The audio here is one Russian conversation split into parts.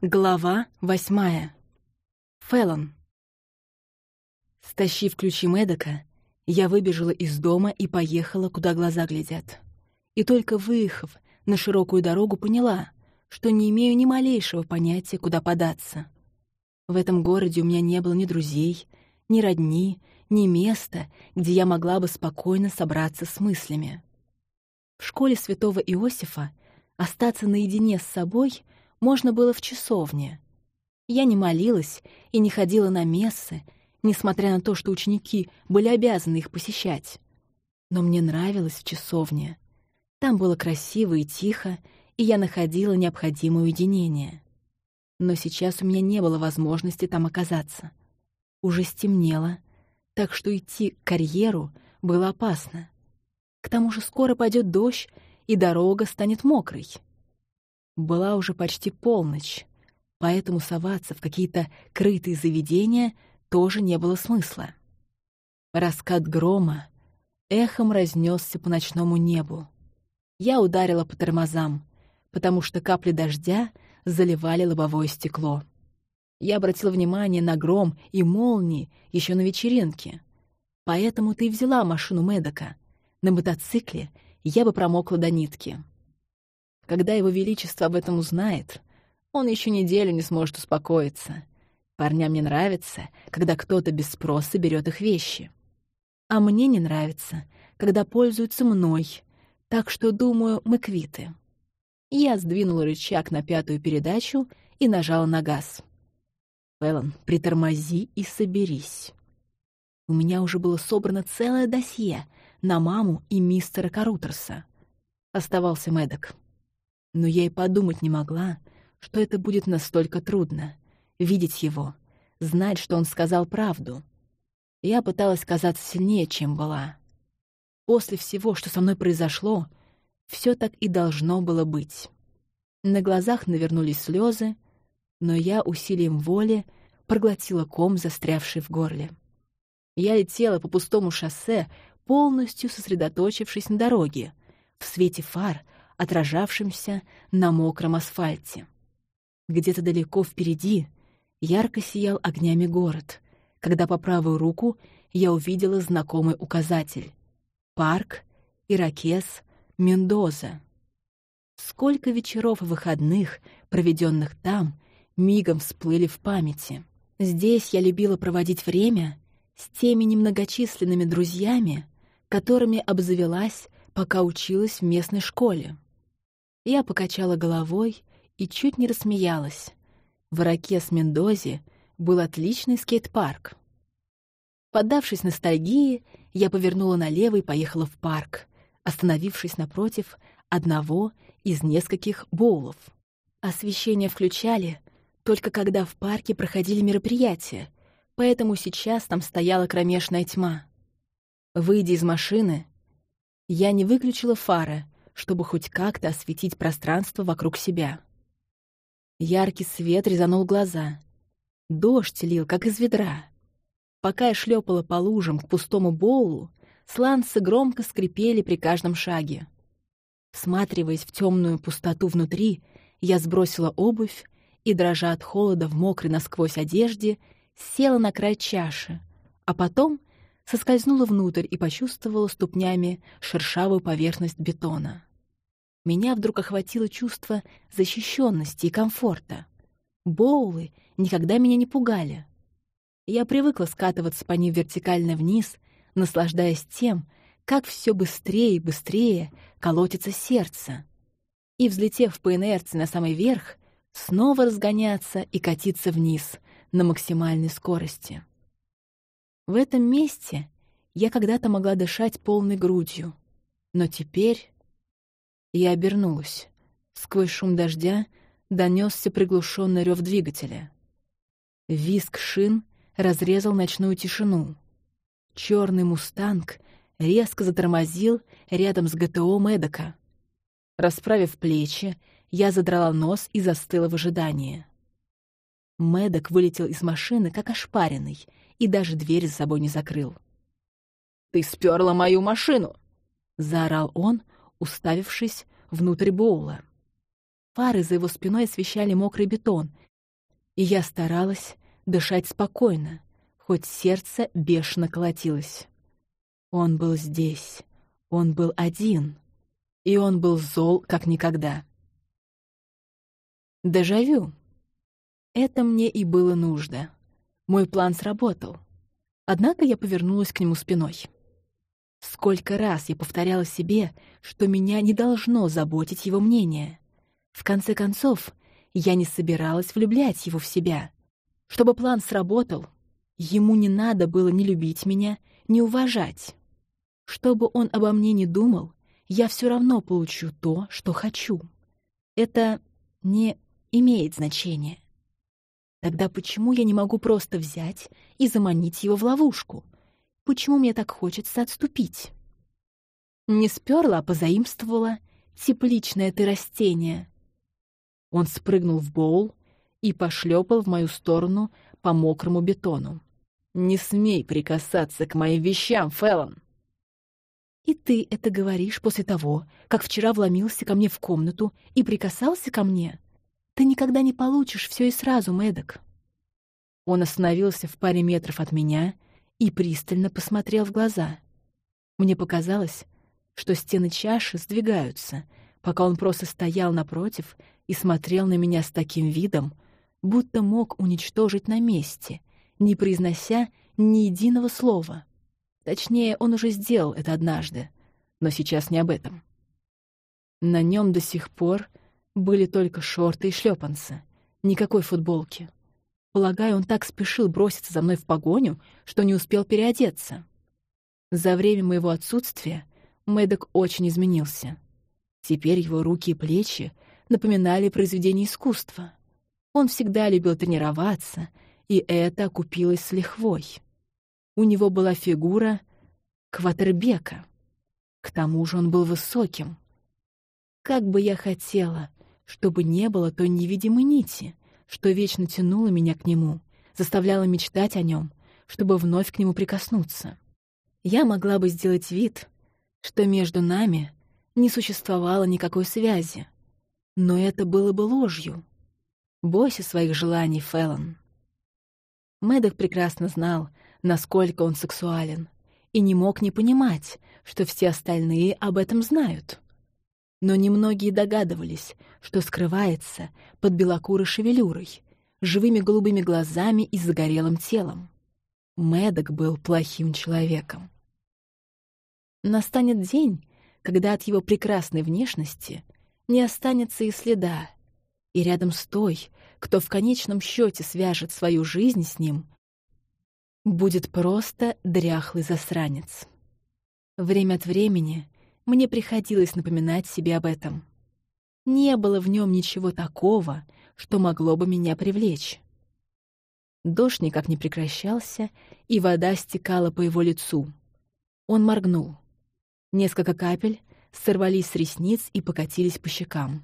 Глава восьмая. Феллон. Стащив ключи Медока, я выбежала из дома и поехала, куда глаза глядят. И только выехав на широкую дорогу, поняла, что не имею ни малейшего понятия, куда податься. В этом городе у меня не было ни друзей, ни родни, ни места, где я могла бы спокойно собраться с мыслями. В школе святого Иосифа остаться наедине с собой — можно было в часовне. Я не молилась и не ходила на мессы, несмотря на то, что ученики были обязаны их посещать. Но мне нравилось в часовне. Там было красиво и тихо, и я находила необходимое уединение. Но сейчас у меня не было возможности там оказаться. Уже стемнело, так что идти к карьеру было опасно. К тому же скоро пойдет дождь, и дорога станет мокрой. Была уже почти полночь, поэтому соваться в какие-то крытые заведения тоже не было смысла. Раскат грома эхом разнесся по ночному небу. Я ударила по тормозам, потому что капли дождя заливали лобовое стекло. Я обратила внимание на гром и молнии еще на вечеринке. Поэтому ты взяла машину Медока. На мотоцикле я бы промокла до нитки. Когда его величество об этом узнает, он еще неделю не сможет успокоиться. Парням не нравится, когда кто-то без спроса берет их вещи. А мне не нравится, когда пользуются мной, так что, думаю, мы квиты. Я сдвинула рычаг на пятую передачу и нажала на газ. «Фэллон, притормози и соберись». У меня уже было собрано целое досье на маму и мистера Карутерса. Оставался Мэддок. Но я и подумать не могла, что это будет настолько трудно — видеть его, знать, что он сказал правду. Я пыталась казаться сильнее, чем была. После всего, что со мной произошло, все так и должно было быть. На глазах навернулись слезы, но я усилием воли проглотила ком, застрявший в горле. Я летела по пустому шоссе, полностью сосредоточившись на дороге, в свете фар — отражавшимся на мокром асфальте. Где-то далеко впереди ярко сиял огнями город, когда по правую руку я увидела знакомый указатель — парк Иракес Мендоза. Сколько вечеров и выходных, проведенных там, мигом всплыли в памяти. Здесь я любила проводить время с теми немногочисленными друзьями, которыми обзавелась, пока училась в местной школе. Я покачала головой и чуть не рассмеялась. В Иракес Мендозе был отличный скейт-парк. Поддавшись ностальгии, я повернула налево и поехала в парк, остановившись напротив одного из нескольких боулов. Освещение включали только когда в парке проходили мероприятия, поэтому сейчас там стояла кромешная тьма. Выйдя из машины, я не выключила фары, чтобы хоть как-то осветить пространство вокруг себя. Яркий свет резанул глаза. Дождь лил, как из ведра. Пока я шлепала по лужам к пустому боулу, сланцы громко скрипели при каждом шаге. Всматриваясь в темную пустоту внутри, я сбросила обувь и, дрожа от холода в мокрой насквозь одежде, села на край чаши, а потом соскользнула внутрь и почувствовала ступнями шершавую поверхность бетона меня вдруг охватило чувство защищенности и комфорта. Боулы никогда меня не пугали. Я привыкла скатываться по ним вертикально вниз, наслаждаясь тем, как все быстрее и быстрее колотится сердце. И, взлетев по инерции на самый верх, снова разгоняться и катиться вниз на максимальной скорости. В этом месте я когда-то могла дышать полной грудью, но теперь я обернулась. Сквозь шум дождя донесся приглушенный рев двигателя. Виск шин разрезал ночную тишину. Черный мустанг резко затормозил рядом с ГТО Медока. Расправив плечи, я задрала нос и застыла в ожидании. Медок вылетел из машины, как ошпаренный, и даже дверь за собой не закрыл. «Ты сперла мою машину!» — заорал он, уставившись внутрь боула. Фары за его спиной освещали мокрый бетон, И я старалась дышать спокойно, хоть сердце бешено колотилось. Он был здесь, он был один, и он был зол, как никогда. Дежавю. Это мне и было нужно. Мой план сработал. Однако я повернулась к нему спиной. Сколько раз я повторяла себе, что меня не должно заботить его мнение. В конце концов, я не собиралась влюблять его в себя. Чтобы план сработал, ему не надо было ни любить меня, ни уважать. Что бы он обо мне ни думал, я все равно получу то, что хочу. Это не имеет значения. Тогда почему я не могу просто взять и заманить его в ловушку? Почему мне так хочется отступить? Не сперла, а позаимствовала. Тепличное ты растение. Он спрыгнул в боул и пошлепал в мою сторону по мокрому бетону. «Не смей прикасаться к моим вещам, Фэллон!» «И ты это говоришь после того, как вчера вломился ко мне в комнату и прикасался ко мне? Ты никогда не получишь все и сразу, Мэддок». Он остановился в паре метров от меня и пристально посмотрел в глаза. Мне показалось, что стены чаши сдвигаются, пока он просто стоял напротив и смотрел на меня с таким видом, будто мог уничтожить на месте, не произнося ни единого слова. Точнее, он уже сделал это однажды, но сейчас не об этом. На нем до сих пор были только шорты и шлепанцы, никакой футболки. Полагаю, он так спешил броситься за мной в погоню, что не успел переодеться. За время моего отсутствия Мэддок очень изменился. Теперь его руки и плечи напоминали произведение искусства. Он всегда любил тренироваться, и это окупилось с лихвой. У него была фигура кватербека. К тому же он был высоким. Как бы я хотела, чтобы не было той невидимой нити, что вечно тянула меня к нему, заставляла мечтать о нем, чтобы вновь к нему прикоснуться. Я могла бы сделать вид, что между нами не существовало никакой связи, но это было бы ложью. Бойся своих желаний, Фэллон. Мэддок прекрасно знал, насколько он сексуален, и не мог не понимать, что все остальные об этом знают. Но немногие догадывались, что скрывается под белокурой шевелюрой, живыми голубыми глазами и загорелым телом. Мэддок был плохим человеком. Настанет день, когда от его прекрасной внешности — не останется и следа. И рядом с той, кто в конечном счете свяжет свою жизнь с ним, будет просто дряхлый засранец. Время от времени мне приходилось напоминать себе об этом. Не было в нем ничего такого, что могло бы меня привлечь. Дождь никак не прекращался, и вода стекала по его лицу. Он моргнул. Несколько капель сорвались с ресниц и покатились по щекам.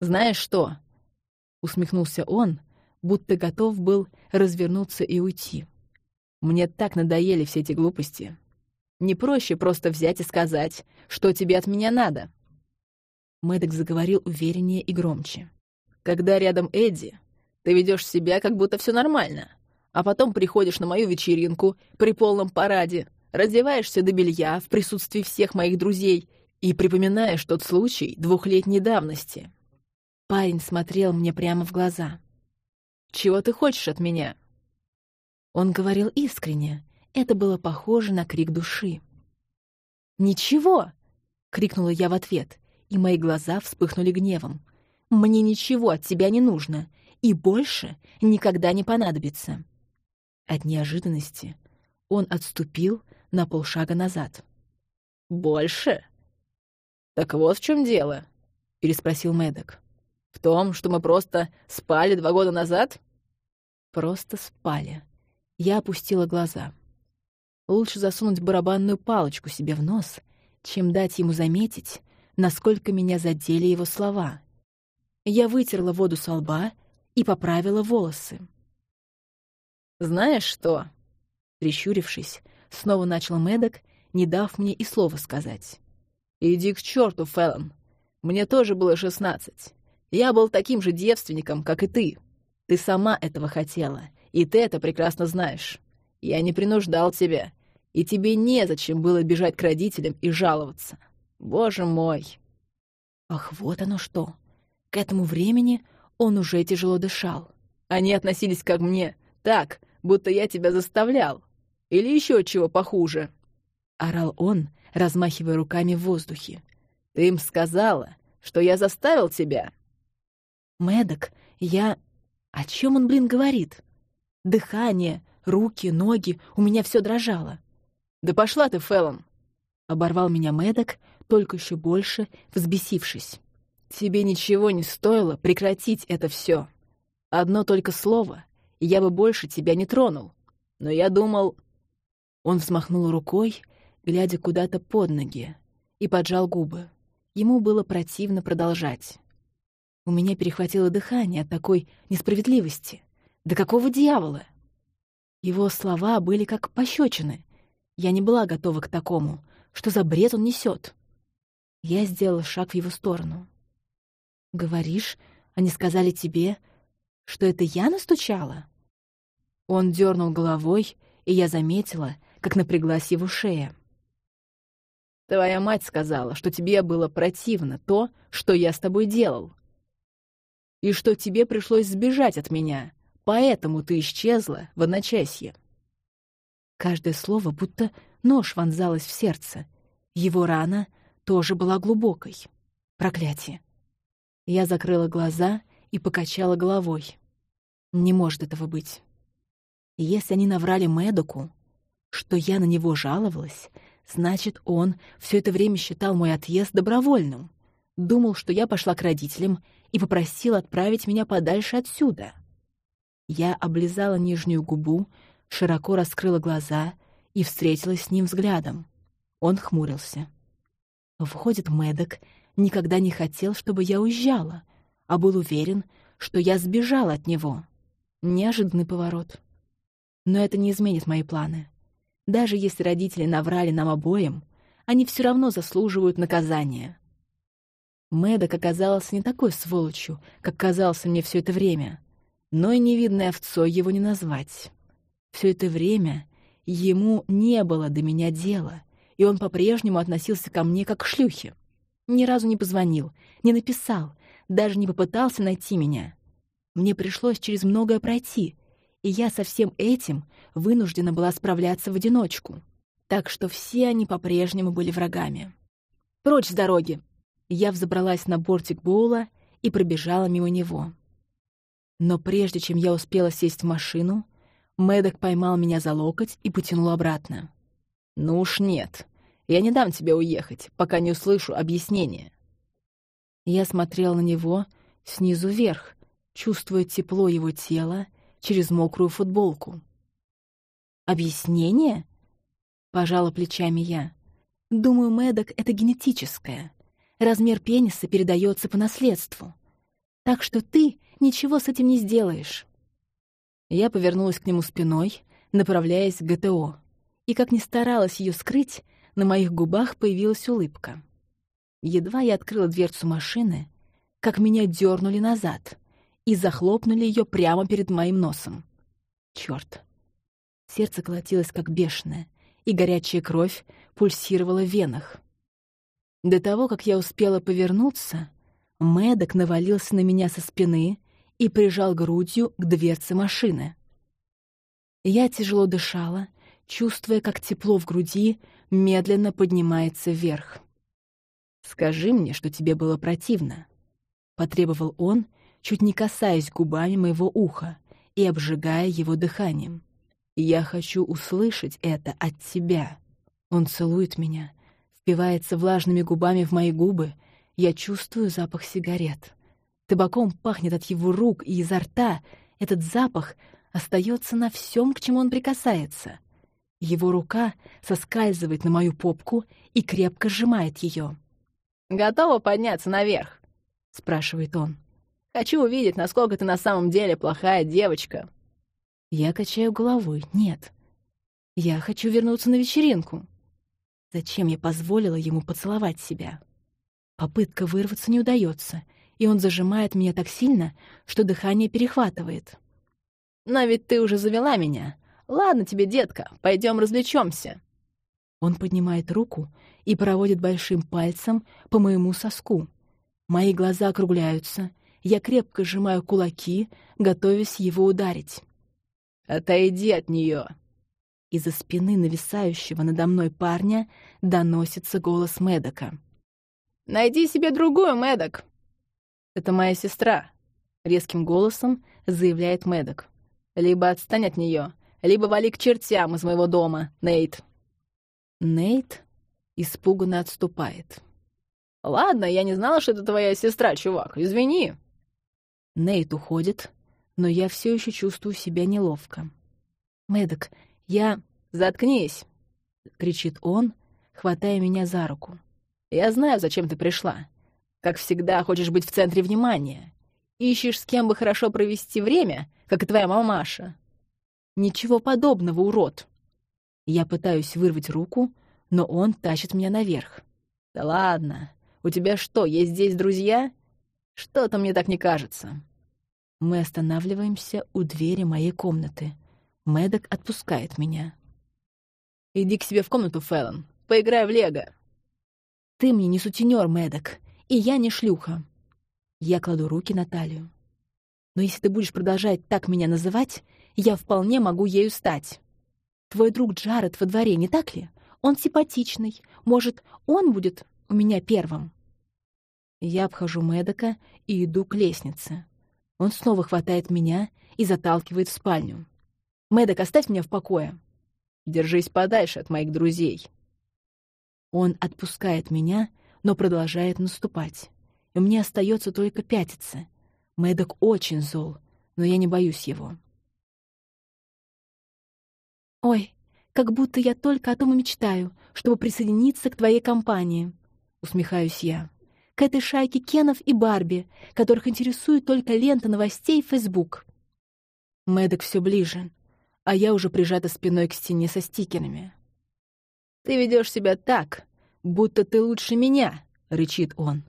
«Знаешь что?» — усмехнулся он, будто готов был развернуться и уйти. «Мне так надоели все эти глупости. Не проще просто взять и сказать, что тебе от меня надо». Мэддок заговорил увереннее и громче. «Когда рядом Эдди, ты ведешь себя, как будто все нормально, а потом приходишь на мою вечеринку при полном параде, раздеваешься до белья в присутствии всех моих друзей и припоминаешь тот случай двухлетней давности. Парень смотрел мне прямо в глаза. «Чего ты хочешь от меня?» Он говорил искренне. Это было похоже на крик души. «Ничего!» — крикнула я в ответ, и мои глаза вспыхнули гневом. «Мне ничего от тебя не нужно, и больше никогда не понадобится». От неожиданности он отступил на полшага назад. «Больше?» «Так вот в чем дело», — переспросил Мэддок. «В том, что мы просто спали два года назад?» «Просто спали». Я опустила глаза. Лучше засунуть барабанную палочку себе в нос, чем дать ему заметить, насколько меня задели его слова. Я вытерла воду со лба и поправила волосы. «Знаешь что?» Прищурившись, снова начал Мэддок, не дав мне и слова сказать. «Иди к черту, Фэллон. Мне тоже было шестнадцать. Я был таким же девственником, как и ты. Ты сама этого хотела, и ты это прекрасно знаешь. Я не принуждал тебя, и тебе незачем было бежать к родителям и жаловаться. Боже мой!» Ах, вот оно что! К этому времени он уже тяжело дышал. Они относились ко мне так, будто я тебя заставлял. Или еще чего похуже. Орал он, размахивая руками в воздухе. Ты им сказала, что я заставил тебя. Мэддок, я... О чем он, блин, говорит? Дыхание, руки, ноги, у меня все дрожало. «Да пошла ты, Фэллон!» Оборвал меня Мэддок, только еще больше взбесившись. «Тебе ничего не стоило прекратить это все. Одно только слово, и я бы больше тебя не тронул. Но я думал...» Он взмахнул рукой, глядя куда-то под ноги, и поджал губы. Ему было противно продолжать. У меня перехватило дыхание от такой несправедливости. Да какого дьявола? Его слова были как пощечины. Я не была готова к такому. Что за бред он несет? Я сделала шаг в его сторону. «Говоришь, они сказали тебе, что это я настучала?» Он дернул головой, и я заметила, как напряглась его шея. «Твоя мать сказала, что тебе было противно то, что я с тобой делал, и что тебе пришлось сбежать от меня, поэтому ты исчезла в одночасье». Каждое слово будто нож вонзалось в сердце. Его рана тоже была глубокой. Проклятие. Я закрыла глаза и покачала головой. Не может этого быть. Если они наврали Мэдоку, что я на него жаловалась, значит, он все это время считал мой отъезд добровольным. Думал, что я пошла к родителям и попросил отправить меня подальше отсюда. Я облизала нижнюю губу, широко раскрыла глаза и встретилась с ним взглядом. Он хмурился. Выходит, Мэддок никогда не хотел, чтобы я уезжала, а был уверен, что я сбежала от него. Неожиданный поворот. Но это не изменит мои планы. Даже если родители наврали нам обоим, они все равно заслуживают наказания. Мэддок оказался не такой сволочью, как казался мне все это время, но и невидной овцой его не назвать. Все это время ему не было до меня дела, и он по-прежнему относился ко мне как к шлюхе. Ни разу не позвонил, не написал, даже не попытался найти меня. Мне пришлось через многое пройти, и я со всем этим вынуждена была справляться в одиночку. Так что все они по-прежнему были врагами. «Прочь с дороги!» Я взобралась на бортик Боула и пробежала мимо него. Но прежде чем я успела сесть в машину, Мэддок поймал меня за локоть и потянул обратно. «Ну уж нет. Я не дам тебе уехать, пока не услышу объяснения». Я смотрел на него снизу вверх, чувствуя тепло его тела через мокрую футболку. «Объяснение?» — пожала плечами я. «Думаю, Мэддок — это генетическое. Размер пениса передается по наследству. Так что ты ничего с этим не сделаешь». Я повернулась к нему спиной, направляясь к ГТО и, как ни старалась ее скрыть, на моих губах появилась улыбка. Едва я открыла дверцу машины, как меня дернули назад и захлопнули ее прямо перед моим носом. Черт! Сердце колотилось как бешеное, и горячая кровь пульсировала в венах. До того, как я успела повернуться, Мэддок навалился на меня со спины и прижал грудью к дверце машины. Я тяжело дышала, чувствуя, как тепло в груди медленно поднимается вверх. «Скажи мне, что тебе было противно», — потребовал он, чуть не касаясь губами моего уха и обжигая его дыханием. «Я хочу услышать это от тебя». Он целует меня, впивается влажными губами в мои губы, я чувствую запах сигарет. Табаком пахнет от его рук и изо рта. Этот запах остается на всем, к чему он прикасается. Его рука соскальзывает на мою попку и крепко сжимает ее. «Готова подняться наверх?» — спрашивает он. «Хочу увидеть, насколько ты на самом деле плохая девочка». Я качаю головой. «Нет. Я хочу вернуться на вечеринку». Зачем я позволила ему поцеловать себя? Попытка вырваться не удается, и он зажимает меня так сильно, что дыхание перехватывает. «Но ведь ты уже завела меня. Ладно тебе, детка, пойдем развлечемся. Он поднимает руку и проводит большим пальцем по моему соску. Мои глаза округляются, я крепко сжимаю кулаки, готовясь его ударить. «Отойди от нее. Из-за спины нависающего надо мной парня доносится голос Медока. «Найди себе другую, Медок!» «Это моя сестра», — резким голосом заявляет Медок. «Либо отстань от нее, либо вали к чертям из моего дома, Нейт». Нейт испуганно отступает. «Ладно, я не знала, что это твоя сестра, чувак. Извини». Нейт уходит, но я все еще чувствую себя неловко. Медок, я... Заткнись!» — кричит он, хватая меня за руку. «Я знаю, зачем ты пришла. Как всегда, хочешь быть в центре внимания. Ищешь, с кем бы хорошо провести время, как и твоя мамаша. Ничего подобного, урод. Я пытаюсь вырвать руку, но он тащит меня наверх. «Да ладно. У тебя что, есть здесь друзья? Что-то мне так не кажется». Мы останавливаемся у двери моей комнаты. Мэддок отпускает меня. «Иди к себе в комнату, Фэллон. Поиграй в лего». «Ты мне не сутенёр, Мэддок, и я не шлюха». Я кладу руки на талию. «Но если ты будешь продолжать так меня называть, я вполне могу ею стать». Твой друг Джаред во дворе, не так ли? Он симпатичный. Может, он будет у меня первым?» Я обхожу Мэдока и иду к лестнице. Он снова хватает меня и заталкивает в спальню. «Мэддок, оставь меня в покое!» «Держись подальше от моих друзей!» Он отпускает меня, но продолжает наступать. И мне остается только пятиться. Мэддок очень зол, но я не боюсь его. «Ой, как будто я только о том и мечтаю, чтобы присоединиться к твоей компании», — усмехаюсь я. «К этой шайке Кенов и Барби, которых интересует только лента новостей в Facebook». Мэддок все ближе, а я уже прижата спиной к стене со стикерами. «Ты ведешь себя так, будто ты лучше меня», — рычит он.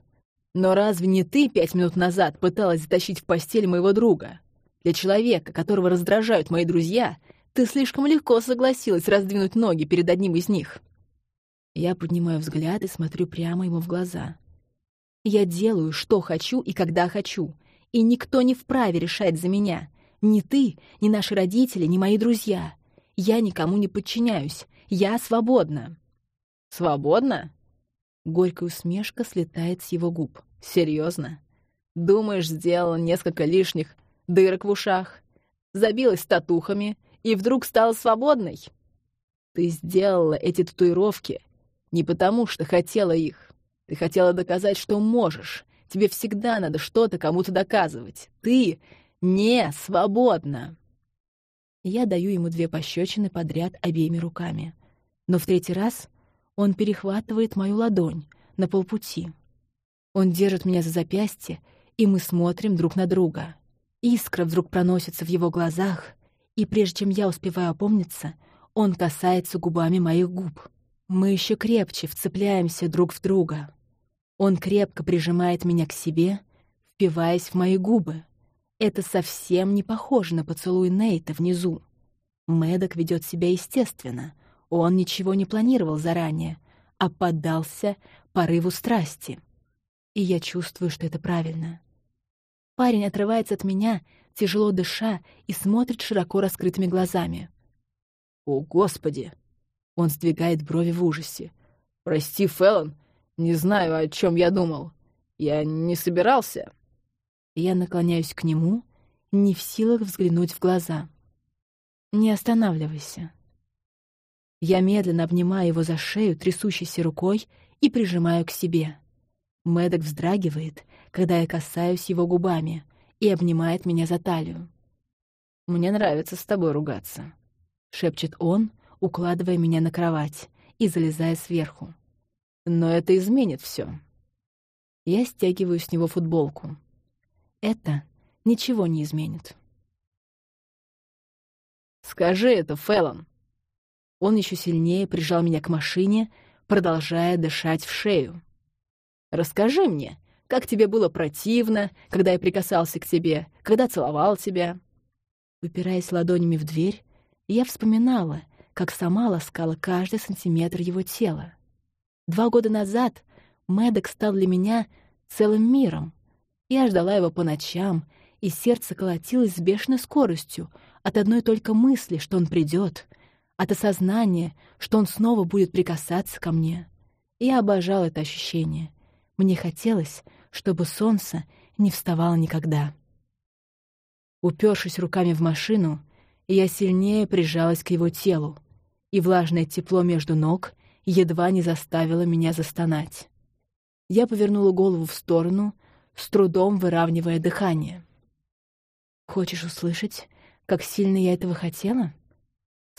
«Но разве не ты пять минут назад пыталась затащить в постель моего друга? Для человека, которого раздражают мои друзья, ты слишком легко согласилась раздвинуть ноги перед одним из них. Я поднимаю взгляд и смотрю прямо ему в глаза. Я делаю, что хочу и когда хочу, и никто не вправе решать за меня. Ни ты, ни наши родители, ни мои друзья. Я никому не подчиняюсь. Я свободна. Свободна? Горькая усмешка слетает с его губ. Серьезно? Думаешь, сделала несколько лишних дырок в ушах? Забилась татухами и вдруг стала свободной. Ты сделала эти татуировки не потому, что хотела их. Ты хотела доказать, что можешь. Тебе всегда надо что-то кому-то доказывать. Ты не свободна. Я даю ему две пощечины подряд обеими руками. Но в третий раз он перехватывает мою ладонь на полпути. Он держит меня за запястье, и мы смотрим друг на друга. Искра вдруг проносится в его глазах, и прежде чем я успеваю опомниться, он касается губами моих губ. Мы еще крепче вцепляемся друг в друга. Он крепко прижимает меня к себе, впиваясь в мои губы. Это совсем не похоже на поцелуй Нейта внизу. Мэддок ведет себя естественно. Он ничего не планировал заранее, а поддался порыву страсти. И я чувствую, что это правильно. Парень отрывается от меня тяжело дыша, и смотрит широко раскрытыми глазами. «О, Господи!» Он сдвигает брови в ужасе. «Прости, Феллон, не знаю, о чем я думал. Я не собирался». Я наклоняюсь к нему, не в силах взглянуть в глаза. «Не останавливайся». Я медленно обнимаю его за шею трясущейся рукой и прижимаю к себе. Мэддок вздрагивает, когда я касаюсь его губами — и обнимает меня за талию. «Мне нравится с тобой ругаться», — шепчет он, укладывая меня на кровать и залезая сверху. «Но это изменит все. Я стягиваю с него футболку. Это ничего не изменит. «Скажи это, Фэллон!» Он еще сильнее прижал меня к машине, продолжая дышать в шею. «Расскажи мне, как тебе было противно, когда я прикасался к тебе, когда целовал тебя». Упираясь ладонями в дверь, я вспоминала, как сама ласкала каждый сантиметр его тела. Два года назад Мэддок стал для меня целым миром. Я ждала его по ночам, и сердце колотилось с бешеной скоростью от одной только мысли, что он придет, от осознания, что он снова будет прикасаться ко мне. Я обожал это ощущение. Мне хотелось, чтобы солнце не вставало никогда. Упершись руками в машину, я сильнее прижалась к его телу, и влажное тепло между ног едва не заставило меня застонать. Я повернула голову в сторону, с трудом выравнивая дыхание. «Хочешь услышать, как сильно я этого хотела?»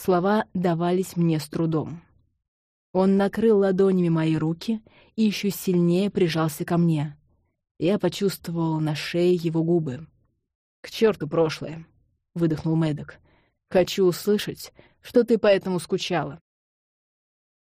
Слова давались мне с трудом. Он накрыл ладонями мои руки и еще сильнее прижался ко мне. Я почувствовала на шее его губы. «К черту прошлое!» — выдохнул Мэддок. «Хочу услышать, что ты поэтому скучала».